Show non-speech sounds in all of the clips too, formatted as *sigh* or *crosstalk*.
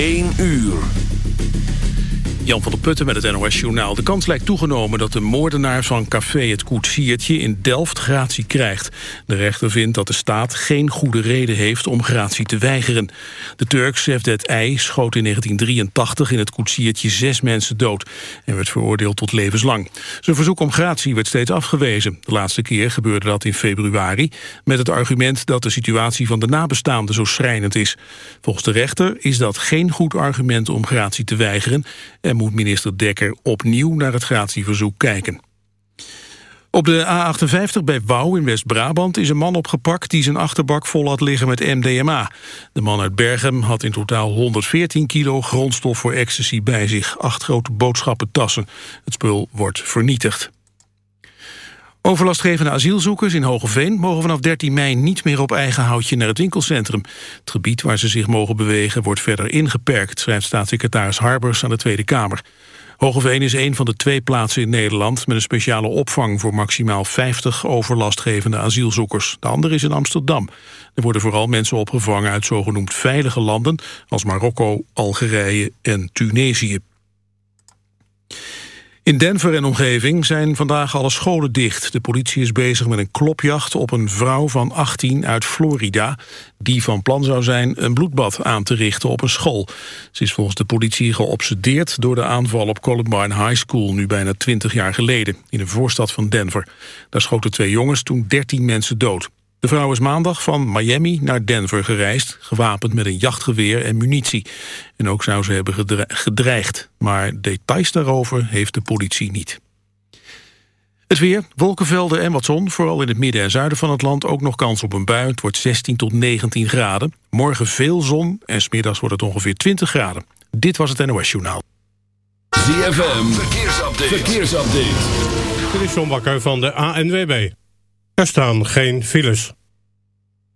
1 uur. Jan van der Putten met het NOS-journaal. De kans lijkt toegenomen dat de moordenaar van café Het Koetsiertje in Delft gratie krijgt. De rechter vindt dat de staat geen goede reden heeft om gratie te weigeren. De Turk Sevdet Ei schoot in 1983 in Het Koetsiertje zes mensen dood... en werd veroordeeld tot levenslang. Zijn verzoek om gratie werd steeds afgewezen. De laatste keer gebeurde dat in februari... met het argument dat de situatie van de nabestaanden zo schrijnend is. Volgens de rechter is dat geen goed argument om gratie te weigeren... en moet minister Dekker opnieuw naar het gratieverzoek kijken. Op de A58 bij Wouw in West-Brabant is een man opgepakt... die zijn achterbak vol had liggen met MDMA. De man uit Bergen had in totaal 114 kilo grondstof voor ecstasy bij zich. Acht grote boodschappentassen. Het spul wordt vernietigd. Overlastgevende asielzoekers in Hogeveen mogen vanaf 13 mei niet meer op eigen houtje naar het winkelcentrum. Het gebied waar ze zich mogen bewegen wordt verder ingeperkt, schrijft staatssecretaris Harbers aan de Tweede Kamer. Hogeveen is een van de twee plaatsen in Nederland met een speciale opvang voor maximaal 50 overlastgevende asielzoekers. De andere is in Amsterdam. Er worden vooral mensen opgevangen uit zogenoemd veilige landen als Marokko, Algerije en Tunesië. In Denver en omgeving zijn vandaag alle scholen dicht. De politie is bezig met een klopjacht op een vrouw van 18 uit Florida... die van plan zou zijn een bloedbad aan te richten op een school. Ze is volgens de politie geobsedeerd door de aanval op Columbine High School... nu bijna 20 jaar geleden, in een voorstad van Denver. Daar schoten twee jongens toen 13 mensen dood. De vrouw is maandag van Miami naar Denver gereisd... gewapend met een jachtgeweer en munitie. En ook zou ze hebben gedreigd. Maar details daarover heeft de politie niet. Het weer, wolkenvelden en wat zon. Vooral in het midden en zuiden van het land ook nog kans op een bui. Het wordt 16 tot 19 graden. Morgen veel zon en smiddags wordt het ongeveer 20 graden. Dit was het NOS Journaal. ZFM, verkeersupdate. verkeersupdate. Dit is John Bakker van de ANWB. Er staan geen files.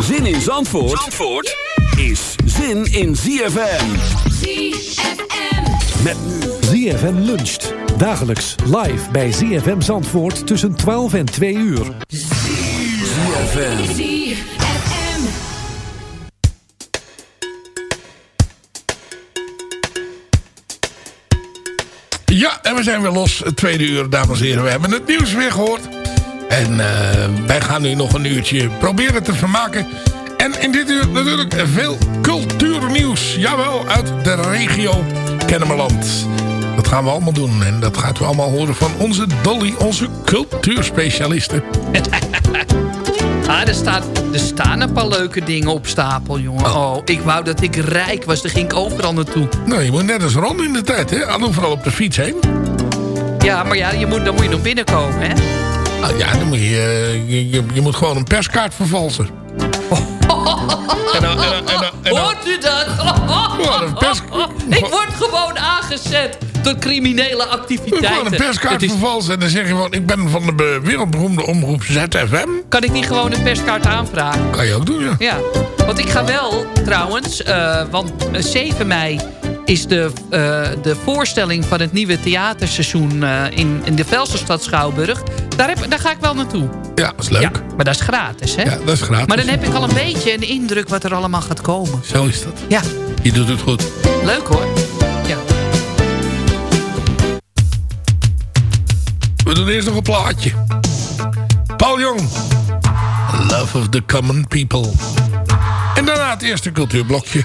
Zin in Zandvoort, Zandvoort is zin in ZFM. ZFM. Met nu ZFM luncht. Dagelijks live bij ZFM Zandvoort tussen 12 en 2 uur. ZFM. ZFM. Ja, en we zijn weer los. Het tweede uur, dames en heren. We hebben het nieuws weer gehoord. En eh, wij gaan nu nog een uurtje proberen te vermaken. En in dit uur natuurlijk veel cultuurnieuws. Jawel, uit de regio Kennemerland. Dat gaan we allemaal doen. En dat gaat u allemaal horen van onze Dolly, onze cultuurspecialiste. *laughs* Ah, er, staat, er staan een paar leuke dingen op stapel, jongen. Oh. ik wou dat ik rijk was. Daar ging ik overal naartoe. Nou, je moet net als Ron in de tijd, hè? Al overal op de fiets heen. Ja, maar ja, je moet, dan moet je nog binnenkomen, hè? Ah, ja, dan moet je, eh, je, je, je moet gewoon een perskaart vervalsen. *laughs* En dan, en dan, en dan, Hoort u dat? *laughs* ik word gewoon aangezet tot criminele activiteiten. Gewoon een perskaart vervalsen en dan zeg je gewoon... ik ben van de wereldberoemde omroep ZFM. Kan ik niet gewoon een perskaart aanvragen? Kan je ook doen, ja. Ja, want ik ga wel trouwens... Uh, want 7 mei is de, uh, de voorstelling van het nieuwe theaterseizoen uh, in, in de Velserstad Schouwburg. Daar, heb, daar ga ik wel naartoe. Ja, dat is leuk. Ja, maar dat is gratis, hè? Ja, dat is gratis. Maar dan heb ik al een beetje een indruk wat er allemaal gaat komen. Zo is dat. Ja. Je doet het goed. Leuk hoor. Ja. We doen eerst nog een plaatje. Paul Jong. Love of the Common People. En daarna het eerste cultuurblokje.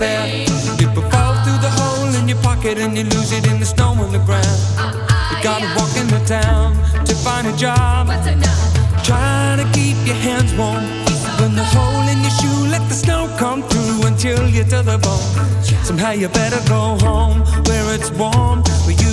Us there. People fall through the hole in your pocket and you lose it in the snow on the ground. You gotta uh-uh, walk in the town to find a job. Try to keep your hands warm. When the hole in your shoe, let the snow come through until you're to the bone. Somehow you better go home where it's warm, where you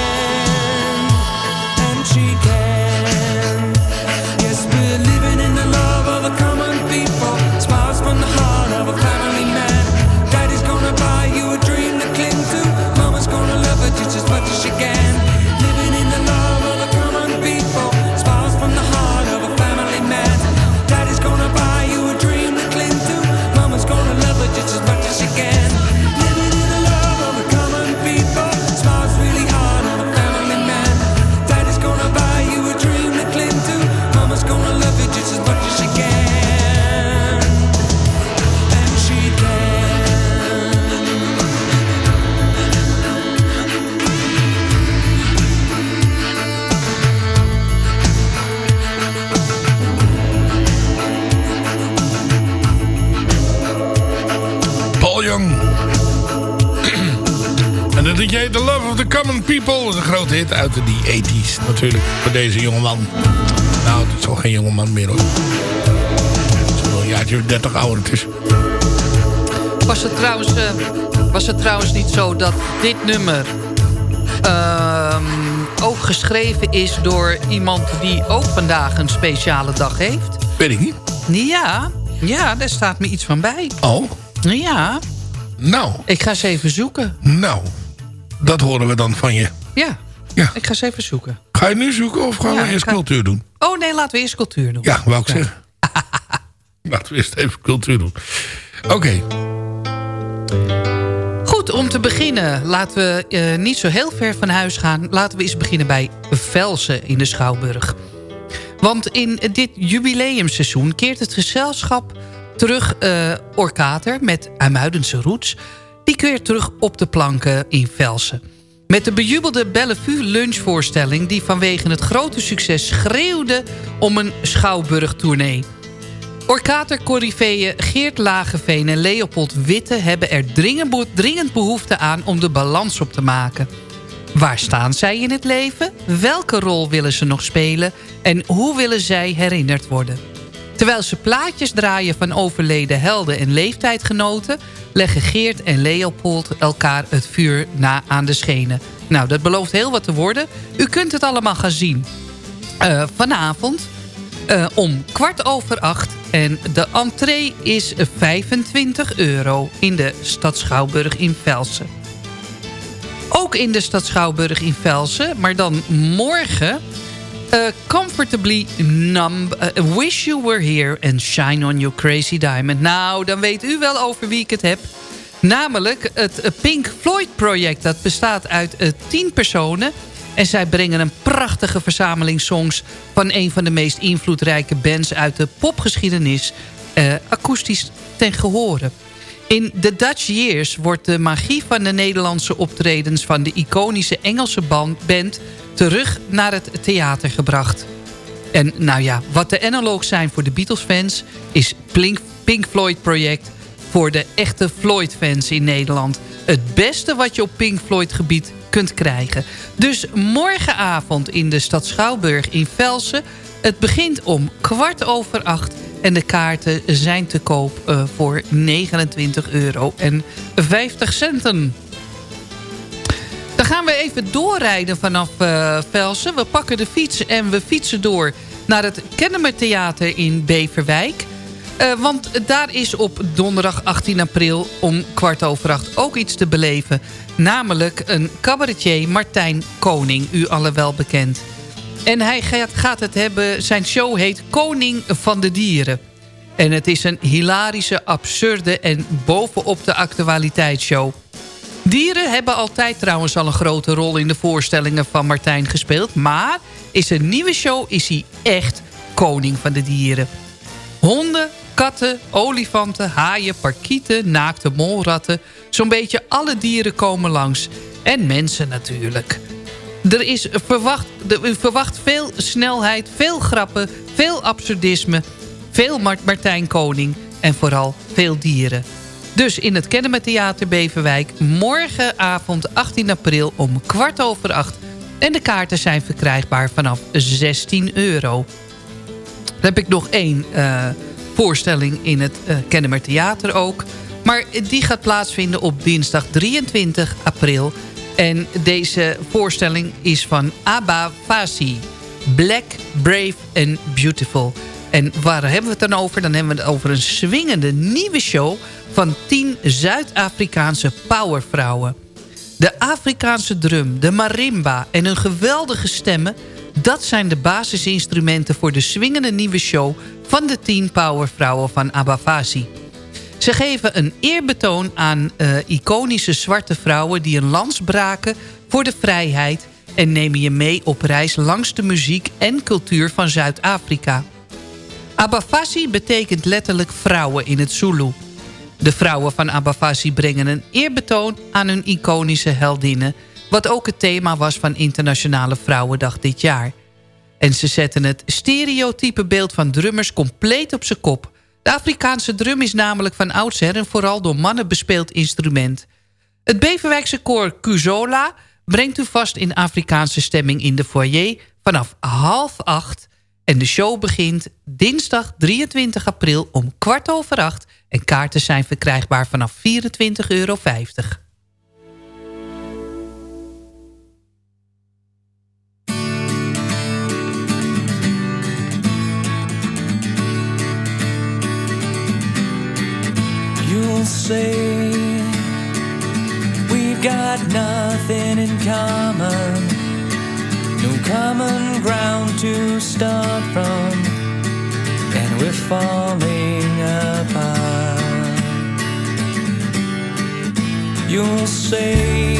The Common People. Dat is een grote hit uit de 80s natuurlijk. Voor deze jongeman. Nou, het is al geen jongeman meer hoor. Het is wel een jaartje of 30 ouder. Was het trouwens, eh, was het trouwens niet zo dat dit nummer... ehm, ook geschreven is door iemand die ook vandaag een speciale dag heeft? Weet ik niet. Ja, Ja, daar staat me iets van bij. Oh? Ja. Nou. Ik ga eens even zoeken. Nou, dat horen we dan van je. Ja. Ja. Ik ga eens even zoeken. Ga je nu zoeken of gaan Ja, we eerst ga- cultuur doen? Oh nee, laten we eerst cultuur doen. Ja, wou ik zeggen. *laughs* Laten we eerst even cultuur doen. Oké. Goed, om te beginnen, laten we eh, niet zo heel ver van huis gaan. Laten we eens beginnen bij Velsen in de Schouwburg. Want in dit jubileumseizoen keert het gezelschap terug... eh Orkater met Amuidense Roots... die keert terug op de planken in Velsen. Met de bejubelde Bellevue lunchvoorstelling... die vanwege het grote succes schreeuwde om een Schouwburg-tournee... Orkater Corriveeën Geert Lageveen en Leopold Witte... hebben er dringend behoefte aan om de balans op te maken. Waar staan zij in het leven? Welke rol willen ze nog spelen? En hoe willen zij herinnerd worden? Terwijl ze plaatjes draaien van overleden helden en leeftijdgenoten... leggen Geert en Leopold elkaar het vuur na aan de schenen. Nou, dat belooft heel wat te worden. U kunt het allemaal gaan zien. Eh, vanavond eh, om kwart over acht. En de entree is 25 euro in de Stad Schouwburg in Velsen. Ook in de Stad Schouwburg in Velsen, maar dan morgen... eh, comfortably numb, eh, wish you were here and shine on your crazy diamond. Nou, dan weet u wel over wie ik het heb. Namelijk het eh, Pink Floyd project. Dat bestaat uit eh, tien personen. En zij brengen een prachtige verzameling songs... van een van de meest invloedrijke bands uit de popgeschiedenis... akoestisch ten gehore. In The Dutch Years wordt de magie van de Nederlandse optredens... van de iconische Engelse band terug naar het theater gebracht. En nou ja, wat de analogs zijn voor de Beatles-fans... is Pink, Pink Floyd project voor de echte Floyd-fans in Nederland. Het beste wat je op Pink Floyd-gebied kunt krijgen. Dus morgenavond in de stad Schouwburg in Velsen. Het begint om kwart over acht... en de kaarten zijn te koop eh, voor 29 euro en 50 centen. Gaan we even doorrijden vanaf eh, Velsen. We pakken de fiets en we fietsen door naar het Kennemer Theater in Beverwijk. Eh, want daar is op donderdag 18 april om kwart over acht ook iets te beleven. Namelijk een cabaretier Martijn Koning, u alle wel bekend. En hij gaat het hebben, zijn show heet Koning van de Dieren. En het is een hilarische, absurde en bovenop de actualiteitsshow. Dieren hebben altijd trouwens al een grote rol in de voorstellingen van Martijn gespeeld. Maar is een nieuwe show is hij echt koning van de dieren. Honden, katten, olifanten, haaien, parkieten, naakte molratten. Zo'n beetje alle dieren komen langs. En mensen natuurlijk. Er is verwacht, verwacht veel snelheid, veel grappen, veel absurdisme... veel Mart- Martijn Koning en vooral veel dieren. Dus in het Kennemer Theater Beverwijk... morgenavond 18 april om kwart over acht. En de kaarten zijn verkrijgbaar vanaf 16 euro. Dan heb ik nog één eh, voorstelling in het eh Kennemer Theater ook. Maar die gaat plaatsvinden op dinsdag 23 april. En deze voorstelling is van Abba Fasi. Black, Brave and Beautiful. En waar hebben we het dan over? Dan hebben we het over een swingende nieuwe show... van 10 Zuid-Afrikaanse powervrouwen. De Afrikaanse drum, de marimba en hun geweldige stemmen... dat zijn de basisinstrumenten voor de swingende nieuwe show... van de 10 powervrouwen van Abafasi. Ze geven een eerbetoon aan eh, iconische zwarte vrouwen... die een lans braken voor de vrijheid... en nemen je mee op reis langs de muziek en cultuur van Zuid-Afrika. Abafasi betekent letterlijk vrouwen in het Zulu. De vrouwen van Abafasi brengen een eerbetoon aan hun iconische heldinnen... wat ook het thema was van Internationale Vrouwendag dit jaar. En ze zetten het stereotype beeld van drummers compleet op zijn kop. De Afrikaanse drum is namelijk van oudsher... een vooral door mannen bespeeld instrument. Het Beverwijkse koor Kuzola brengt u vast in Afrikaanse stemming in de foyer... vanaf half acht en de show begint dinsdag 23 april om kwart over acht... en kaarten zijn verkrijgbaar vanaf 24,50 euro. You'll say we've got nothing in common, no common ground to start from, and we're falling You'll say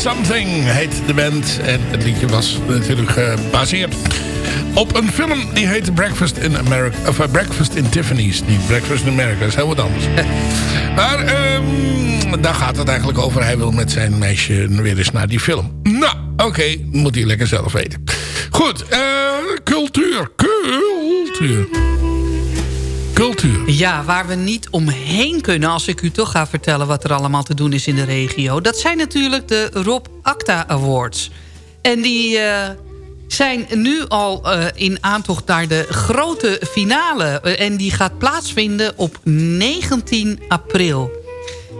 Something heet de band. En het liedje was natuurlijk gebaseerd op een film die heet Breakfast in America. Of eh, Breakfast in Tiffany's. Niet Breakfast in America, dat is heel wat anders. *laughs* maar ehm, daar gaat het eigenlijk over. Hij wil met zijn meisje weer eens naar die film. Nou, oké, moet hij lekker zelf weten. Goed, eh, cultuur. Cultuur. Ja, waar we niet omheen kunnen als ik u toch ga vertellen... wat er allemaal te doen is in de regio. Dat zijn natuurlijk de Rob Acta Awards. En die eh, zijn nu al eh, in aantocht naar de grote finale. Eh, en die gaat plaatsvinden op 19 april.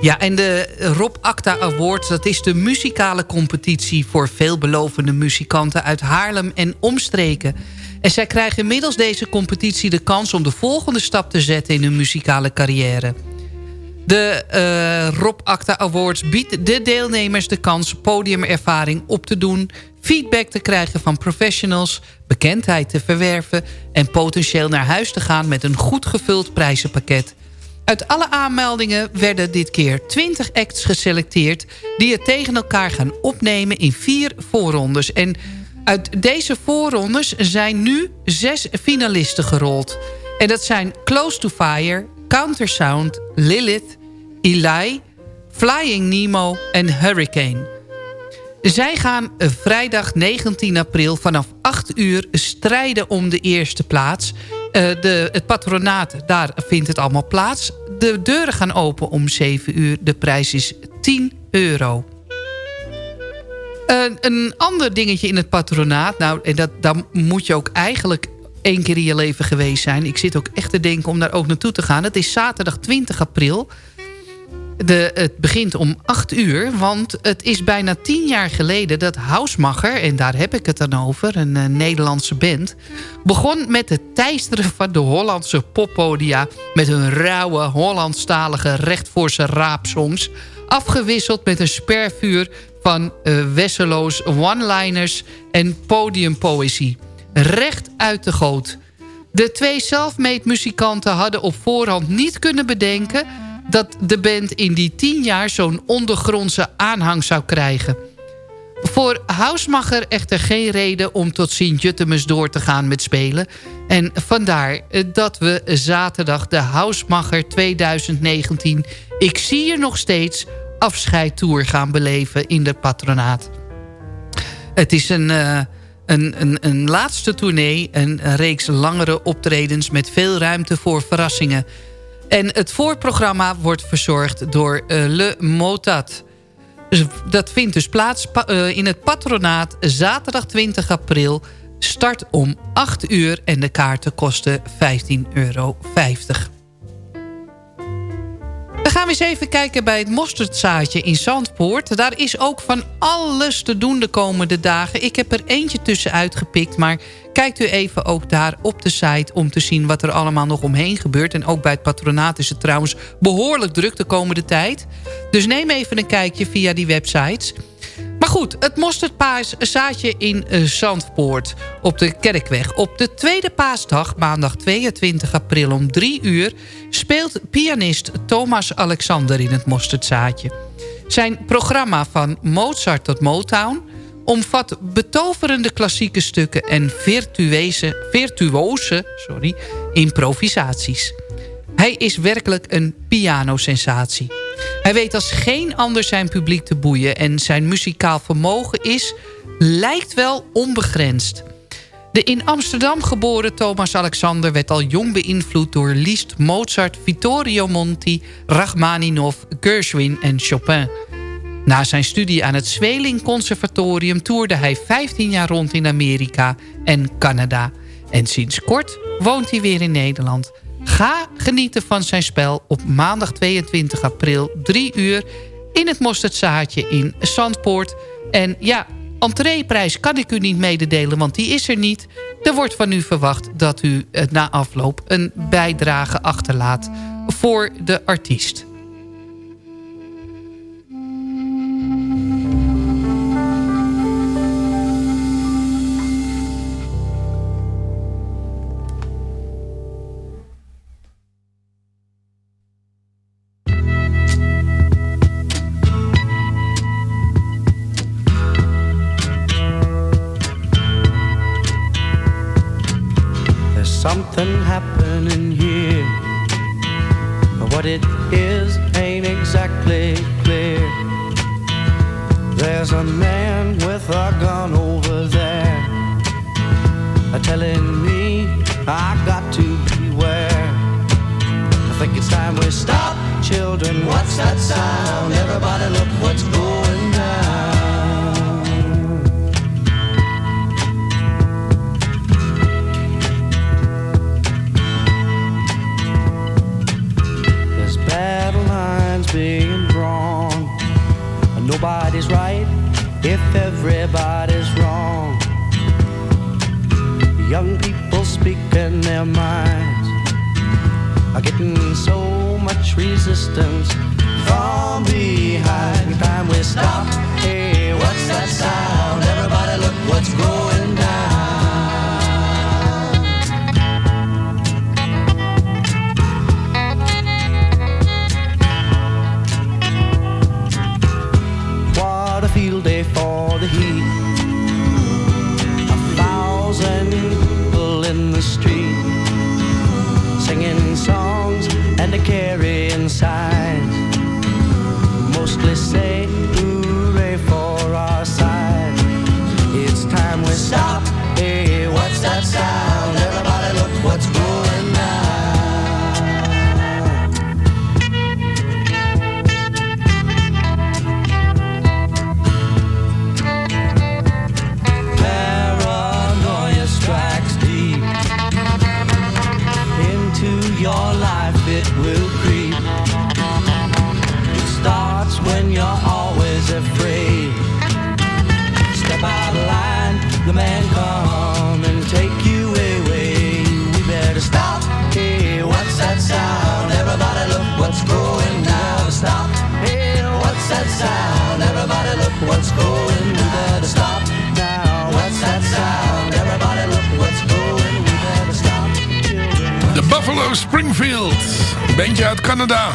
Ja, en de Rob Acta Awards, dat is de muzikale competitie... voor veelbelovende muzikanten uit Haarlem en omstreken... En zij krijgen middels deze competitie de kans om de volgende stap te zetten in hun muzikale carrière. De eh, Rob Acta Awards biedt de deelnemers de kans podiumervaring op te doen... feedback te krijgen van professionals, bekendheid te verwerven... en potentieel naar huis te gaan met een goed gevuld prijzenpakket. Uit alle aanmeldingen werden dit keer 20 acts geselecteerd... die het tegen elkaar gaan opnemen in vier voorrondes. En uit deze voorrondes zijn nu zes finalisten gerold. En dat zijn Close to Fire, Countersound, Lilith, Eli... Flying Nemo en Hurricane. Zij gaan vrijdag 19 april vanaf 8 uur strijden om de eerste plaats. Uh, de, het patronaat, daar vindt het allemaal plaats. De deuren gaan open om 7 uur. De prijs is 10 euro. Uh, een ander dingetje in het patronaat... nou, en dat, daar moet je ook eigenlijk één keer in je leven geweest zijn. Ik zit ook echt te denken om daar ook naartoe te gaan. Het is zaterdag 20 april... De, het begint om 8 uur, want het is bijna tien jaar geleden dat Hausmacher... en daar heb ik het dan over, een uh, Nederlandse band... begon met het teisteren van de Hollandse poppodia... met hun rauwe, Hollandstalige, rechtvoorse raapsongs... afgewisseld met een spervuur van uh, wesseloos one-liners en podiumpoëzie. Recht uit de goot. De twee self-made muzikanten hadden op voorhand niet kunnen bedenken dat de band in die tien jaar zo'n ondergrondse aanhang zou krijgen. Voor Hausmacher echter geen reden om tot Sint-Juttemus door te gaan met spelen. En vandaar dat we zaterdag de Hausmacher 2019... Ik zie je nog steeds afscheidtour gaan beleven in de patronaat. Het is een, uh, een, een, een laatste tournee, een reeks langere optredens... met veel ruimte voor verrassingen... En het voorprogramma wordt verzorgd door uh, Le Motat. Dus dat vindt dus plaats uh, in het patronaat zaterdag 20 april. Start om 8 uur en de kaarten kosten 15,50 euro. Dan gaan we eens even kijken bij het mosterdzaadje in Zandpoort. Daar is ook van alles te doen de komende dagen. Ik heb er eentje tussen uitgepikt, maar kijkt u even ook daar op de site... om te zien wat er allemaal nog omheen gebeurt. En ook bij het patronaat is het trouwens behoorlijk druk de komende tijd. Dus neem even een kijkje via die websites... Maar goed, het mosterdpaaszaadje in uh, Zandpoort op de Kerkweg. Op de tweede paasdag, maandag 22 april om 3 uur... speelt pianist Thomas Alexander in het mosterdzaadje. Zijn programma van Mozart tot Motown omvat betoverende klassieke stukken en virtuose, virtuose sorry, improvisaties. Hij is werkelijk een pianosensatie. Hij weet als geen ander zijn publiek te boeien... en zijn muzikaal vermogen is, lijkt wel onbegrensd. De in Amsterdam geboren Thomas Alexander werd al jong beïnvloed... door Liszt, Mozart, Vittorio Monti, Rachmaninov, Gershwin en Chopin. Na zijn studie aan het Zweling Conservatorium... toerde hij 15 jaar rond in Amerika en Canada. En sinds kort woont hij weer in Nederland... Ga genieten van zijn spel op maandag 22 april 3 uur... in het Mosterdzaadje in Zandpoort. En ja, entreeprijs kan ik u niet mededelen, want die is er niet. Er wordt van u verwacht dat u na afloop een bijdrage achterlaat voor de artiest. Canada.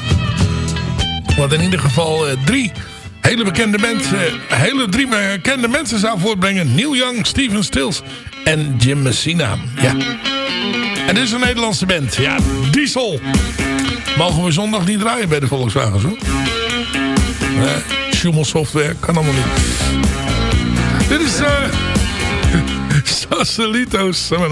Wat in ieder geval eh, drie hele bekende mensen, eh, hele drie bekende mensen zou voortbrengen. Neil Young, Steven Stills en Jim Messina. Ja. En dit is een Nederlandse band. Ja, Diesel. Mogen we zondag niet draaien bij de Volkswagen, hoor. Nee, software, kan allemaal niet. Dit is eh, *laughs* uh, Sausalito Summer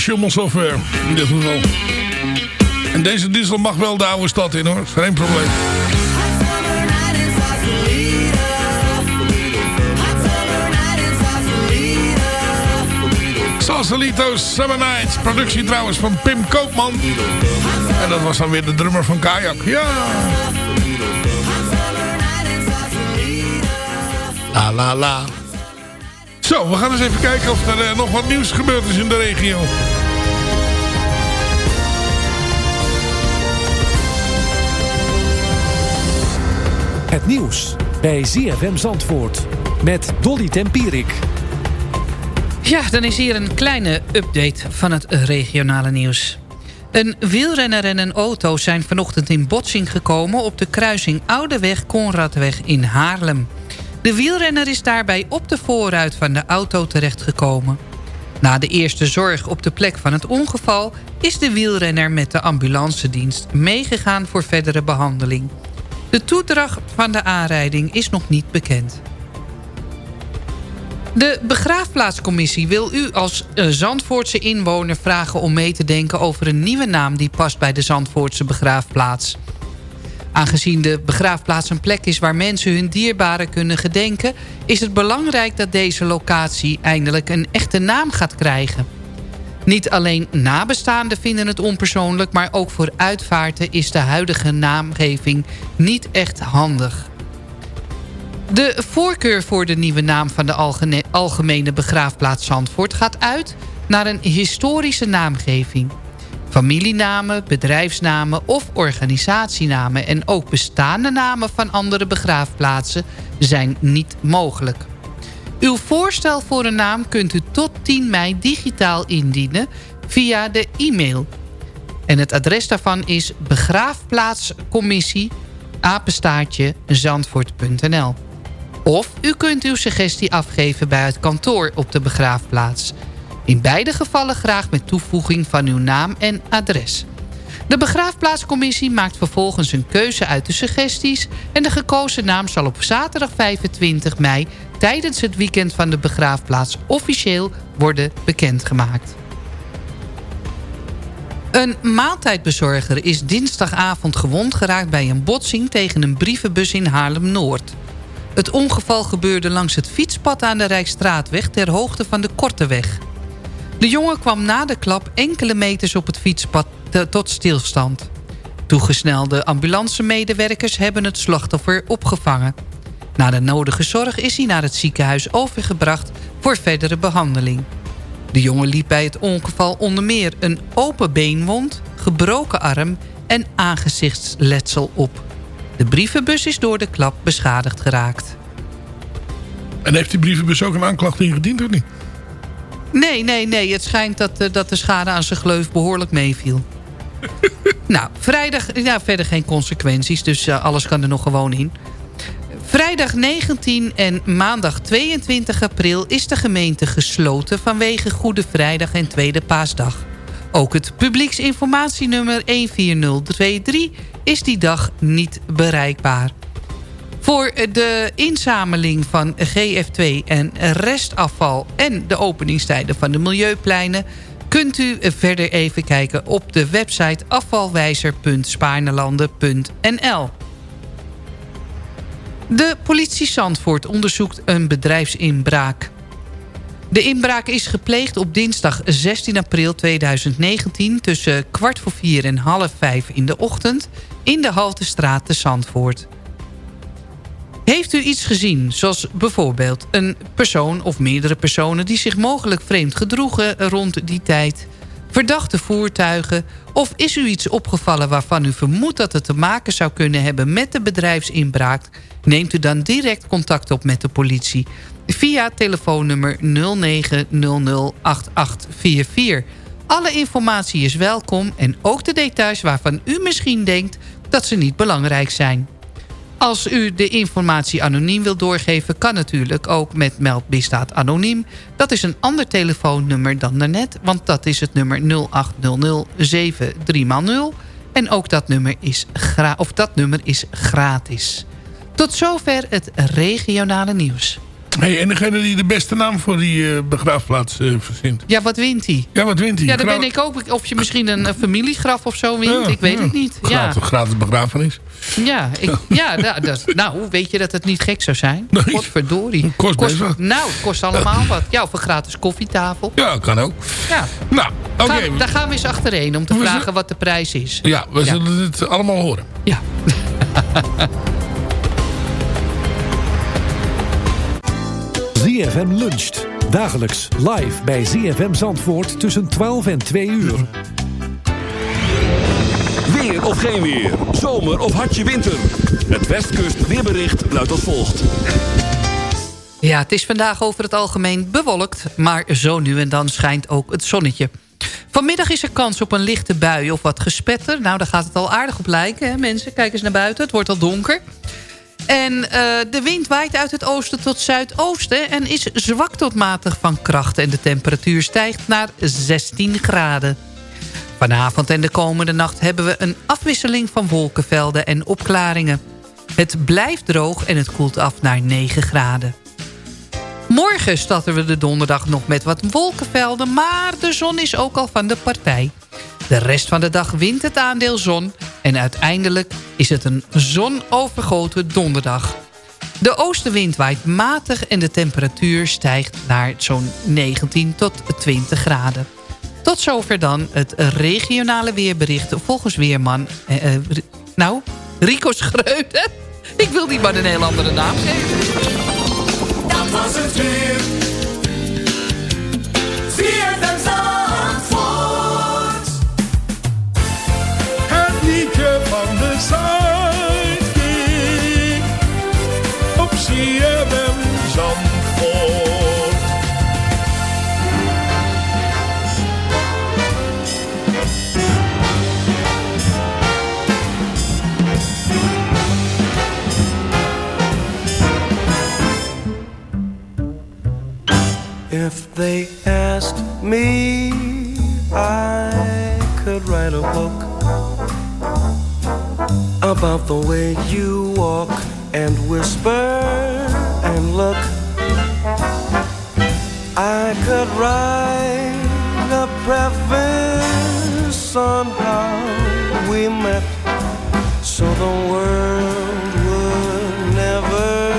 Zonder schummelsoftware in dit geval. En deze diesel mag wel de oude stad in hoor. Geen probleem. Sausalito's Summer Nights. Productie trouwens van Pim Koopman. En dat was dan weer de drummer van Kajak. Ja. La la la. Zo, we gaan eens even kijken of er eh, nog wat nieuws gebeurd is in de regio. Het nieuws bij ZFM Zandvoort met Dolly Tempierik. Ja, dan is hier een kleine update van het regionale nieuws. Een wielrenner en een auto zijn vanochtend in botsing gekomen... op de kruising Oudeweg-Konradweg in Haarlem. De wielrenner is daarbij op de voorruit van de auto terechtgekomen. Na de eerste zorg op de plek van het ongeval... is de wielrenner met de ambulancedienst meegegaan voor verdere behandeling. De toedracht van de aanrijding is nog niet bekend. De begraafplaatscommissie wil u als uh, Zandvoortse inwoner vragen om mee te denken over een nieuwe naam die past bij de Zandvoortse begraafplaats. Aangezien de begraafplaats een plek is waar mensen hun dierbaren kunnen gedenken... is het belangrijk dat deze locatie eindelijk een echte naam gaat krijgen. Niet alleen nabestaanden vinden het onpersoonlijk... maar ook voor uitvaarten is de huidige naamgeving niet echt handig. De voorkeur voor de nieuwe naam van de Algemene Begraafplaats Zandvoort gaat uit... naar een historische naamgeving. Familienamen, bedrijfsnamen of organisatienamen... en ook bestaande namen van andere begraafplaatsen zijn niet mogelijk. Uw voorstel voor een naam kunt u tot 10 mei digitaal indienen via de e-mail. En het adres daarvan is begraafplaatscommissie. Of u kunt uw suggestie afgeven bij het kantoor op de begraafplaats. In beide gevallen graag met toevoeging van uw naam en adres. De begraafplaatscommissie maakt vervolgens een keuze uit de suggesties... en de gekozen naam zal op zaterdag 25 mei... tijdens het weekend van de begraafplaats officieel worden bekendgemaakt. Een maaltijdbezorger is dinsdagavond gewond geraakt bij een botsing... tegen een brievenbus in Haarlem-Noord. Het ongeval gebeurde langs het fietspad aan de Rijksstraatweg... ter hoogte van de Korteweg. De jongen kwam na de klap enkele meters op het fietspad tot stilstand. Toegesnelde ambulancemedewerkers hebben het slachtoffer opgevangen. Na de nodige zorg is hij naar het ziekenhuis overgebracht voor verdere behandeling. De jongen liep bij het ongeval onder meer een open beenwond, gebroken arm en aangezichtsletsel op. De brievenbus is door de klap beschadigd geraakt. En heeft die brievenbus ook een aanklacht ingediend of niet? Nee, nee, nee. Het schijnt dat, uh, dat de schade aan zijn gleuf behoorlijk meeviel. *laughs* nou, vrijdag... Ja, verder geen consequenties, dus uh, alles kan er nog gewoon in. Vrijdag 19 en maandag 22 april is de gemeente gesloten... vanwege Goede Vrijdag en Tweede Paasdag. Ook het publieksinformatienummer 14023 is die dag niet bereikbaar. Voor de inzameling van GF2 en restafval... en de openingstijden van de milieupleinen... kunt u verder even kijken op de website afvalwijzer.spaarnelanden.nl. De politie Zandvoort onderzoekt een bedrijfsinbraak. De inbraak is gepleegd op dinsdag 16 april 2019... tussen kwart voor vier en half vijf in de ochtend... in de Haltestraat te Zandvoort. Heeft u iets gezien, zoals bijvoorbeeld een persoon of meerdere personen... die zich mogelijk vreemd gedroegen rond die tijd... verdachte voertuigen... of is u iets opgevallen waarvan u vermoedt dat het te maken zou kunnen hebben... met de bedrijfsinbraak... neemt u dan direct contact op met de politie... via telefoonnummer 09008844. Alle informatie is welkom en ook de details waarvan u misschien denkt... dat ze niet belangrijk zijn. Als u de informatie anoniem wilt doorgeven... kan natuurlijk ook met meldmisdaad anoniem. Dat is een ander telefoonnummer dan daarnet... want dat is het nummer 0800 73 0 En ook dat nummer is, of dat nummer is gratis. Tot zover het regionale nieuws. Hey, en degene die de beste naam voor die eh, begraafplaats eh, verzint. Ja, wat wint hij? Ja, wat wint hij? Ja, dan ben ik ook. Of je misschien een, familiegraf of zo wint. Ja, ik weet ja. het niet. Ja, Gratis, gratis begrafenis. ja, ik, ja *laughs* nou, dat, nou, weet je dat het niet gek zou zijn? Nee. Godverdorie. *laughs* Kost wat. Nou, het kost allemaal wat. Ja, of een gratis koffietafel. Ja, kan ook. Ja. Nou, oké. Daar gaan we eens achterheen om te We vragen zullen- wat de prijs is. Ja, we zullen het allemaal horen. Ja. *laughs* ZFM luncht. Dagelijks live bij ZFM Zandvoort tussen 12 en 2 uur. Weer of geen weer. Zomer of hartje winter. Het Westkust weerbericht luidt als volgt. Ja, het is vandaag over het algemeen bewolkt, maar zo nu en dan schijnt ook het zonnetje. Vanmiddag is er kans op een lichte bui of wat gespetter. Nou, daar gaat het al aardig op lijken, hè, mensen. Kijk eens naar buiten, het wordt al donker. En eh, de wind waait uit het oosten tot zuidoosten... en is zwak tot matig van kracht. En de temperatuur stijgt naar 16 graden. Vanavond en de komende nacht hebben we een afwisseling van wolkenvelden en opklaringen. Het blijft droog en het koelt af naar 9 graden. Morgen starten we de donderdag nog met wat wolkenvelden... maar de zon is ook al van de partij. De rest van de dag wint het aandeel zon... en uiteindelijk is het een zonovergoten donderdag. De oostenwind waait matig en de temperatuur stijgt naar zo'n 19 tot 20 graden. Tot zover dan het regionale weerbericht volgens Weerman... Eh, eh, nou, Rico Schreuder. Ik wil die maar een heel andere naam geven. Dat was het weer. Op CFM Zandvoort. If they asked me, I could write a book about the way you walk and whisper and look. I could write a preface on how we met so the world would never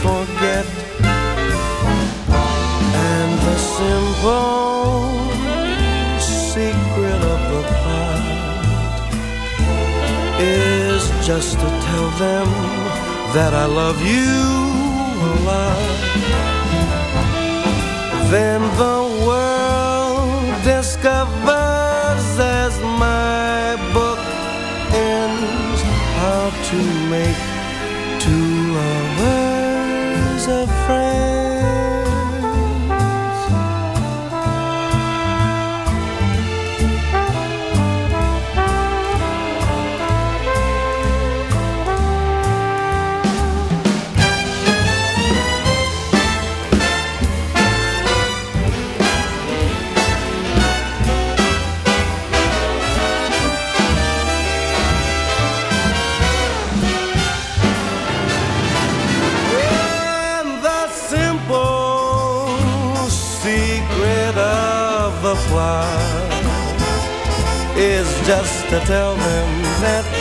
forget. And the simple just to tell them that I love you a lot. Then the world discovers as my book ends how to make two lovers a friend. To tell them that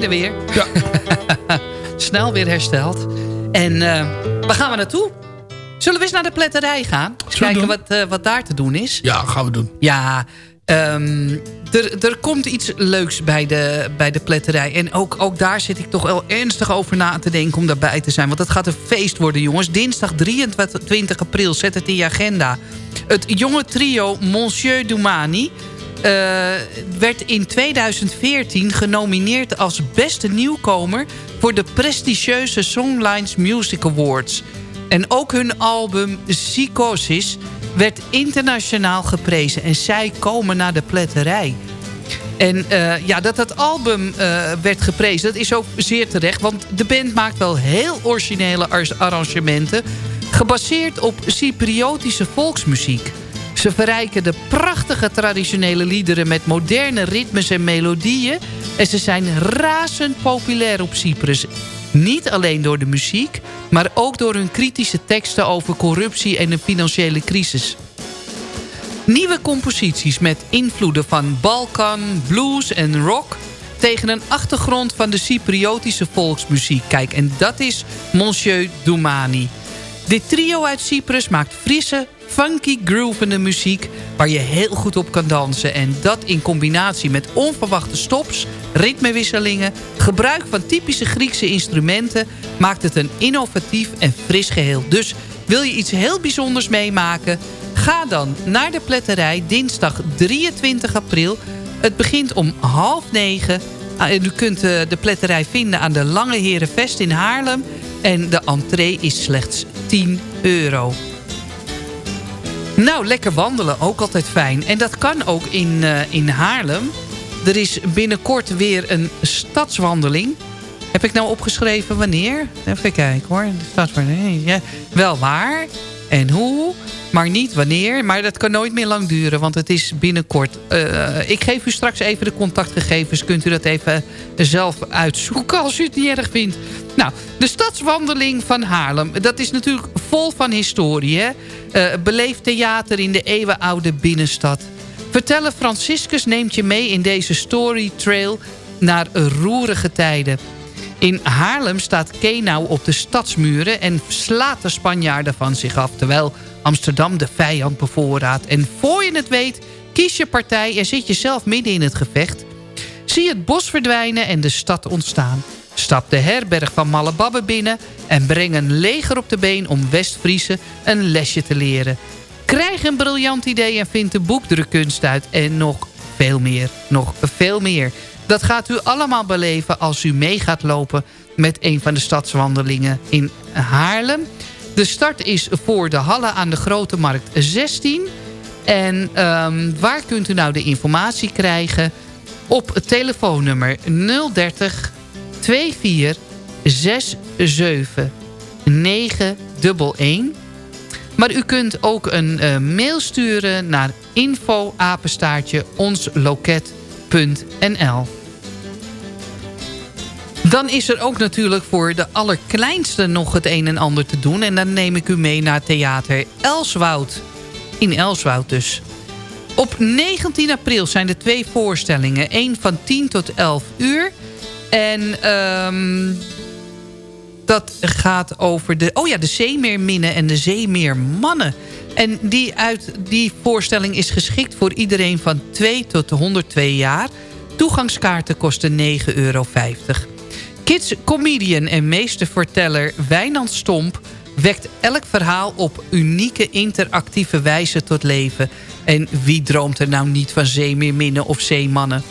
zijn er weer. Ja. *laughs* Snel weer hersteld. En eh, waar gaan we naartoe? Zullen we eens naar de pletterij gaan? Eens kijken wat, eh, wat daar te doen is. Ja, gaan we doen. Ja, er, er komt iets leuks bij de, bij de pletterij. En ook, ook daar zit ik toch wel ernstig over na te denken om daarbij te zijn. Want het gaat een feest worden, jongens. Dinsdag 23 april, zet het in je agenda. Het jonge trio Monsieur Dumani... eh, werd in 2014 genomineerd als beste nieuwkomer... voor de prestigieuze Songlines Music Awards. En ook hun album Psychosis werd internationaal geprezen. En zij komen naar de pletterij. En eh, ja, dat dat album eh, werd geprezen, dat is ook zeer terecht. Want de band maakt wel heel originele ar- arrangementen... gebaseerd op Cypriotische volksmuziek. Ze verrijken de prachtige traditionele liederen met moderne ritmes en melodieën. En ze zijn razend populair op Cyprus. Niet alleen door de muziek, maar ook door hun kritische teksten over corruptie en de financiële crisis. Nieuwe composities met invloeden van Balkan, blues en rock... tegen een achtergrond van de Cypriotische volksmuziek. Kijk, en dat is Monsieur Doumani. Dit trio uit Cyprus maakt frisse, funky groovende muziek... waar je heel goed op kan dansen. En dat in combinatie met onverwachte stops, ritmewisselingen... gebruik van typische Griekse instrumenten... maakt het een innovatief en fris geheel. Dus wil je iets heel bijzonders meemaken... Ga dan naar de pletterij dinsdag 23 april. Het begint om half negen. Ah, U kunt eh, de pletterij vinden aan de Lange Herenvest in Haarlem. En de entree is slechts 10 euro. Nou, lekker wandelen, ook altijd fijn. En dat kan ook in, eh, in Haarlem. Er is binnenkort weer een stadswandeling. Heb ik nou opgeschreven wanneer? Even kijken hoor. De stadswandeling. Ja, wel waar en hoe, maar niet wanneer. Maar dat kan nooit meer lang duren, want het is binnenkort. Eh, ik geef u straks even de contactgegevens. Kunt u dat even zelf uitzoeken als u het niet erg vindt. Nou, de stadswandeling van Haarlem. Dat is natuurlijk vol van historie. Hè? Eh, beleefd theater in de eeuwenoude binnenstad. Vertellen Franciscus neemt je mee in deze story trail naar roerige tijden. In Haarlem staat Kenau op de stadsmuren en slaat de Spanjaarden van zich af... terwijl Amsterdam de vijand bevoorraadt. En voor je het weet, kies je partij en zit je zelf midden in het gevecht. Zie het bos verdwijnen en de stad ontstaan. Stap de herberg van Malle binnen en breng een leger op de been... om West-Friese een lesje te leren. Krijg een briljant idee en vind de boekdrukkunst uit. En nog veel meer, nog veel meer. Dat gaat u allemaal beleven als u mee gaat lopen... met een van de stadswandelingen in Haarlem. De start is voor de Halle aan de Grote Markt 16. En um, waar kunt u nou de informatie krijgen? Op het telefoonnummer 030 24 67 911. Maar u kunt ook een uh, mail sturen naar info onsloket.nl. Dan is er ook natuurlijk voor de allerkleinste nog het een en ander te doen. En dan neem ik u mee naar theater Elswoud. In Elswoud dus. Op 19 april zijn er twee voorstellingen. Eén van 10 tot 11 uur. En um, dat gaat over de, oh ja, de zeemeerminnen en de zeemeermannen. En die, uit, die voorstelling is geschikt voor iedereen van 2 tot 102 jaar. Toegangskaarten kosten 9,50 euro. Kids comedian en meesterverteller Wijnand Stomp wekt elk verhaal op unieke interactieve wijze tot leven. En wie droomt er nou niet van zeemeerminnen of zeemannen?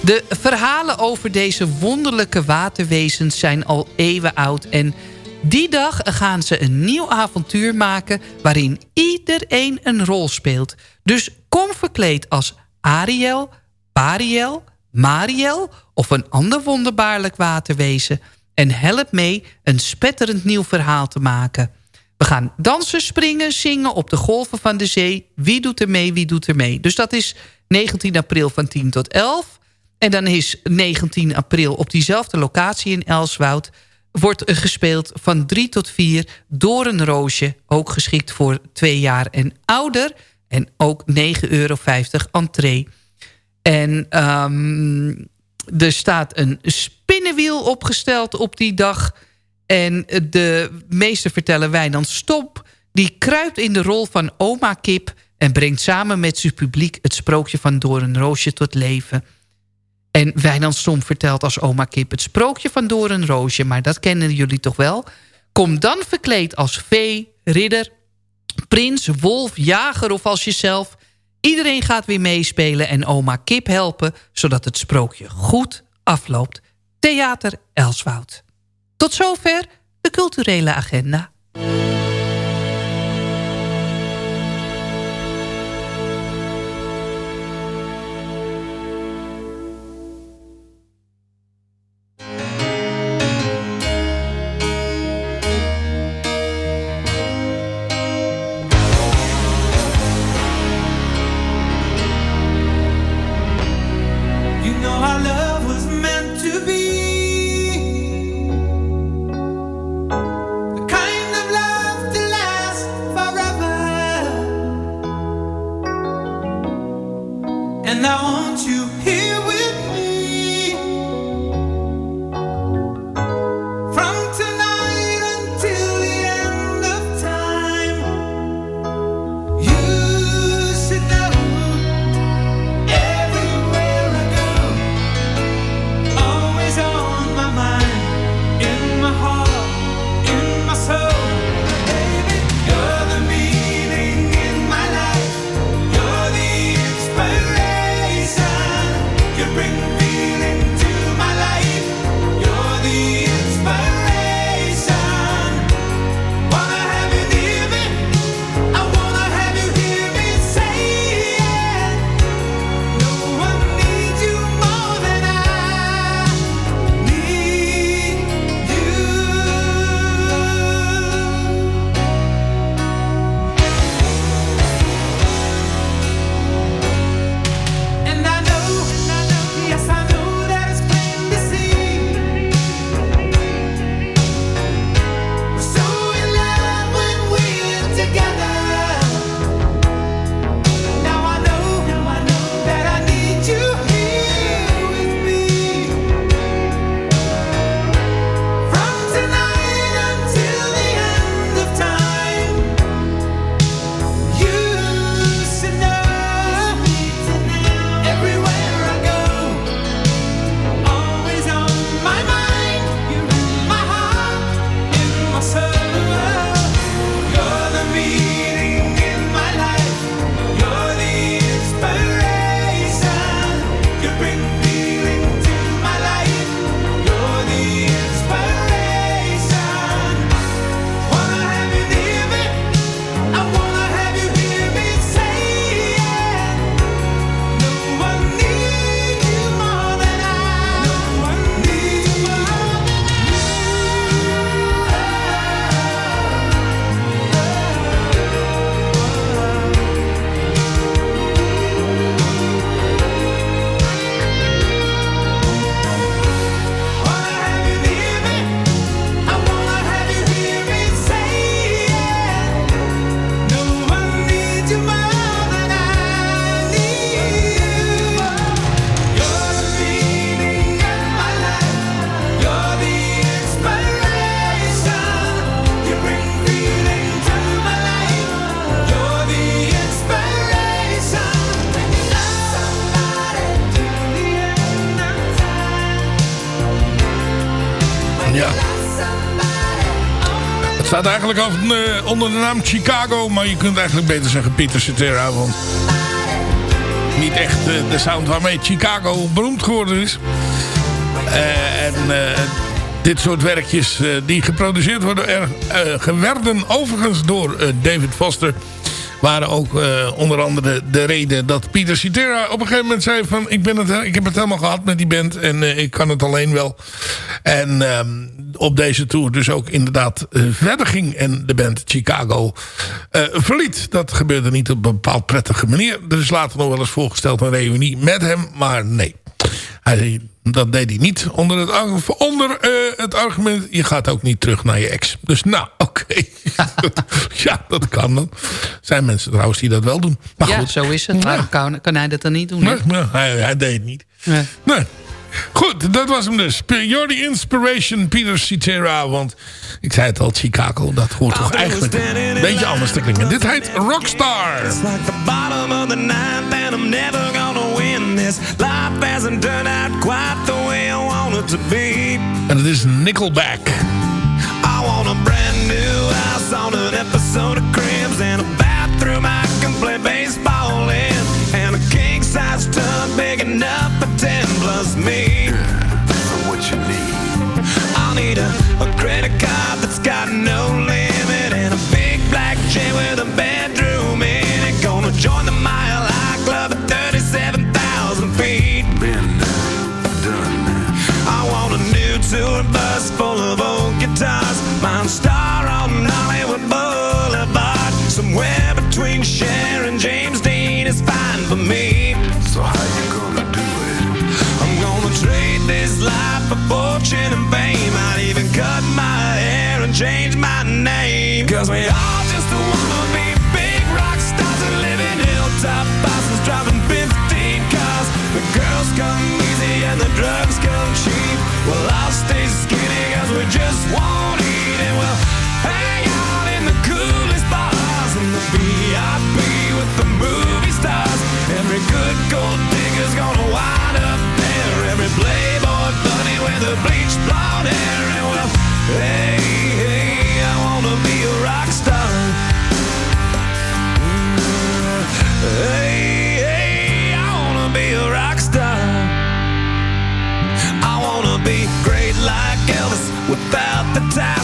De verhalen over deze wonderlijke waterwezens zijn al eeuwen oud... en die dag gaan ze een nieuw avontuur maken... waarin iedereen een rol speelt. Dus kom verkleed als Ariel, Pariel, Mariel... of een ander wonderbaarlijk waterwezen... en help mee een spetterend nieuw verhaal te maken... We gaan dansen, springen, zingen op de golven van de zee. Wie doet er mee, wie doet er mee? Dus dat is 19 april van 10 tot 11. En dan is 19 april op diezelfde locatie in Elswoud... wordt gespeeld van 3 tot 4 door een roosje. Ook geschikt voor twee jaar en ouder. En ook 9,50 euro entree. En um, er staat een spinnenwiel opgesteld op die dag... En de meester vertellen wij dan stop. die kruipt in de rol van oma Kip... en brengt samen met zijn publiek het sprookje van Doornroosje tot leven. En Wijnand Stom vertelt als oma Kip het sprookje van Doornroosje... maar dat kennen jullie toch wel? Kom dan verkleed als vee, ridder, prins, wolf, jager of als jezelf... Iedereen gaat weer meespelen en oma Kip helpen... zodat het sprookje goed afloopt. Theater Elswoud. Tot zover de culturele agenda. And Eigenlijk af, eh, onder de naam Chicago, maar je kunt eigenlijk beter zeggen Peter Cetera, want niet echt eh, de sound waarmee Chicago beroemd geworden is. Eh, en dit soort werkjes die geproduceerd worden, er, werden overigens door David Foster waren ook onder andere de reden dat Peter Cetera op een gegeven moment zei van... ik, ben het, ik heb het helemaal gehad met die band en ik kan het alleen wel. En ehm, op deze tour dus ook inderdaad eh, verder ging en de band Chicago eh, verliet. Dat gebeurde niet op een bepaald prettige manier. Er is later nog wel eens voorgesteld een reunie met hem, maar nee. Hij, dat deed hij niet onder het, onder, eh, het argument... je gaat ook niet terug naar je ex. Dus nou, *laughs* oké. *laughs* ja, dat kan dan. Er zijn mensen trouwens die dat wel doen. Maar ja, goed. zo is het. Waarom kan, kan hij dat dan niet doen? Nee, nee, hij, hij deed het niet. Nee. Nee. Goed. Dat was hem dus. You're the inspiration, Peter Cetera. Want ik zei het al, Chicago, dat hoort toch eigenlijk een beetje anders te klinken. Dit heet Rockstar. It's like the bottom of the ninth and I'm never gonna win this. Life hasn't turned out quite the way I want it to be. En het is Nickelback. I want a brand new house on an episode of Cribs me. For what you need. I'll need a, a credit card that's got no change my name. Cause we all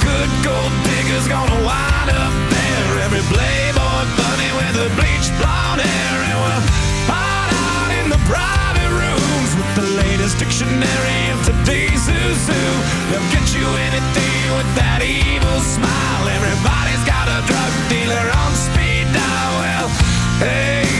Good gold digger's gonna wind up there. Every playboy bunny with the bleached blonde hair and we'll hide out in the private rooms with the latest dictionary of today's who's who. They'll get you anything with that evil smile. Everybody's got a drug dealer on speed dial. Well, hey,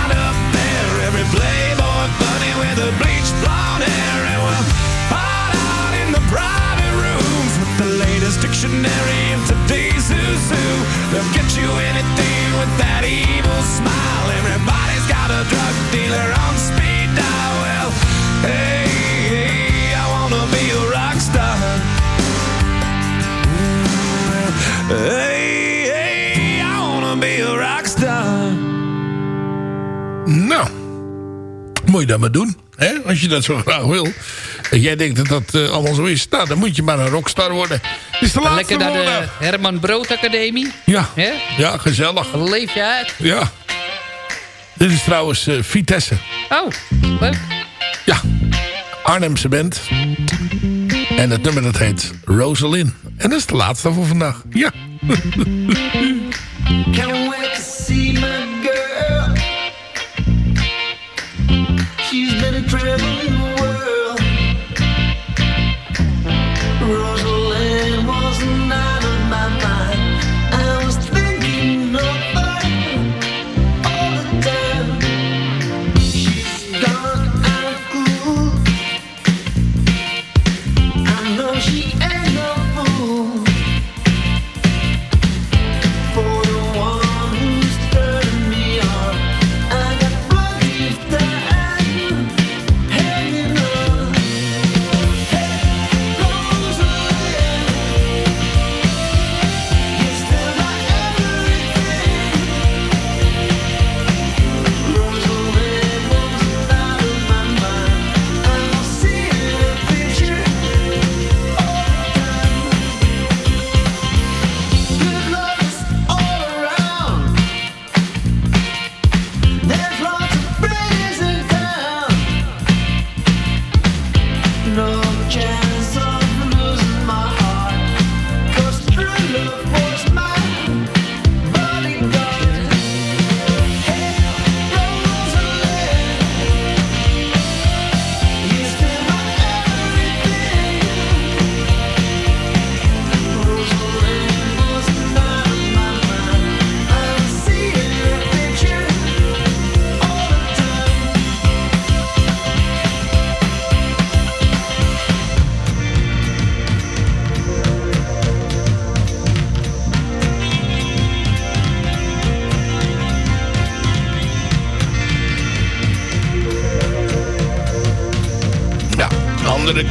the bleached moet je dat maar doen. Hè? Als je dat zo graag wil. En jij denkt dat dat eh, allemaal zo is. Nou, dan moet je maar een rockstar worden. Dit is de laatste Lekker naar de. Herman Brood Academie. Ja, ja, gezellig. Leef je uit? Ja. Dit is trouwens eh, Vitesse. Oh, leuk. Ja, Arnhemse band. En het nummer dat heet Rosalind. En dat is de laatste voor vandaag. Ja. *laughs* Can't wait to see my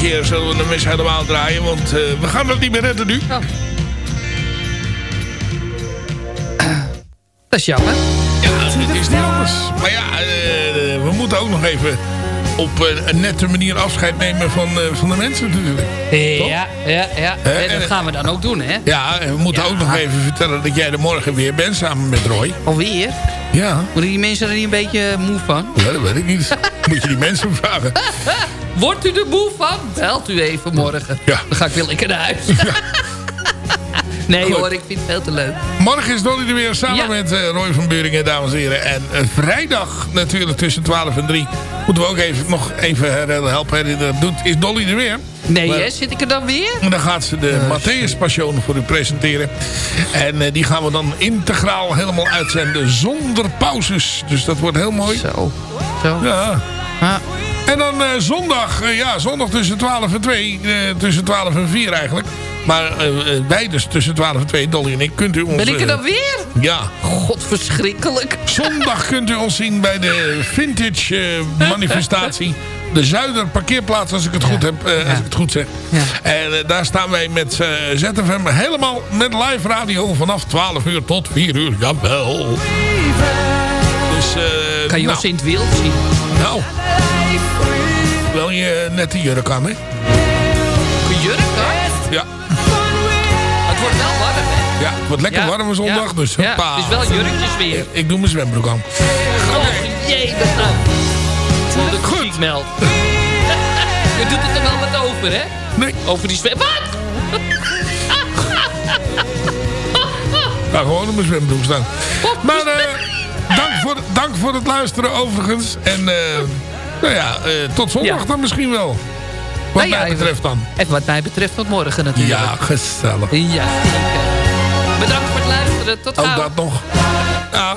keer zullen we hem eens helemaal draaien. Want eh, we gaan dat niet meer redden nu. Dat is jammer. Ja, het is niet anders. Maar ja, eh, we moeten ook nog even op eh, een nette manier afscheid nemen van, eh, van de mensen natuurlijk. Ja, ja, ja. En dat gaan we dan ook doen, hè? Ja, en we moeten ook nog even vertellen dat jij er morgen weer bent samen met Roy. Alweer? Ja. Worden die mensen er niet een beetje moe van? Ja, dat weet ik niet. *laughs* Moet je die mensen vragen. Wordt u er moe van? Belt u even morgen. Ja. Dan ga ik weer lekker naar huis. *laughs* nee Goed. hoor, ik vind het veel te leuk. Morgen is Dolly er weer samen Ja. met eh, Roy van Buringen, dames en heren. En eh, vrijdag natuurlijk tussen 12 en 3 moeten we ook even, nog even helpen herinneren. Doet, is Dolly er weer? Nee, Maar- hè? Zit ik er dan weer? En dan gaat ze de Matthäus Passion voor u presenteren. En die gaan we dan integraal helemaal uitzenden zonder pauzes. Dus dat wordt heel mooi. Zo. Zo. Ja. En dan eh, zondag, eh, ja, zondag tussen 12 en 2. eh, tussen 12 en 4 eigenlijk. Maar wij dus tussen 12 en 2, Dolly en ik, kunt u ons... Ben ik er dan weer? Ja. God, verschrikkelijk. Zondag kunt u ons zien bij de vintage manifestatie. De Zuider parkeerplaats, als ik het goed, heb, eh, als ik het goed zeg. En daar staan wij met ZFM helemaal met live radio vanaf 12 uur tot 4 uur. Jawel. Dus, Kan je nou, ons in het wild zien? Nou. Wel je net die jurk aan, hè? Een jurk, hè? Ja. Het wordt wel warm, hè? Ja, het wordt lekker Ja, warm zondag. ja, Dus ja, het is wel jurkjes weer. Ik doe mijn zwembroek aan. Oh, jee, dat nou. Goed. *laughs* Je doet het er wel wat over, hè? Nee. Over die zwem... Wat? *laughs* Nou, gewoon op mijn zwembroek staan. Maar eh, dank, voor, dank voor het luisteren overigens. En eh, nou ja, eh, tot zondag Ja. dan misschien wel. Wat Nou ja, mij betreft dan. En wat mij betreft tot morgen natuurlijk. Ja, gezellig. Ja, zeker. Bedankt voor het luisteren. Tot Ook gauw. dat nog. Ja.